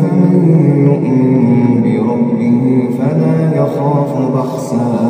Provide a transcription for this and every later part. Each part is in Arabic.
فمن يؤمن بربه فلا يخاف بخسا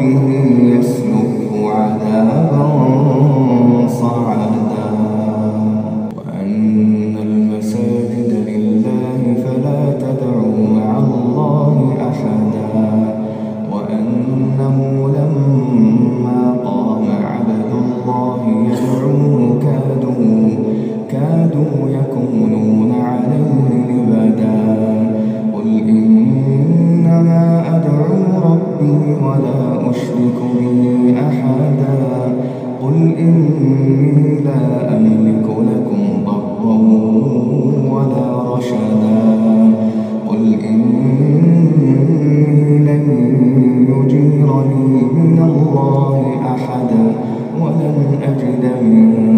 ربه إني لا أملك لكم ضرا ولا رشدا. قل إني لن يجيرني من الله أحدا ولن أجد من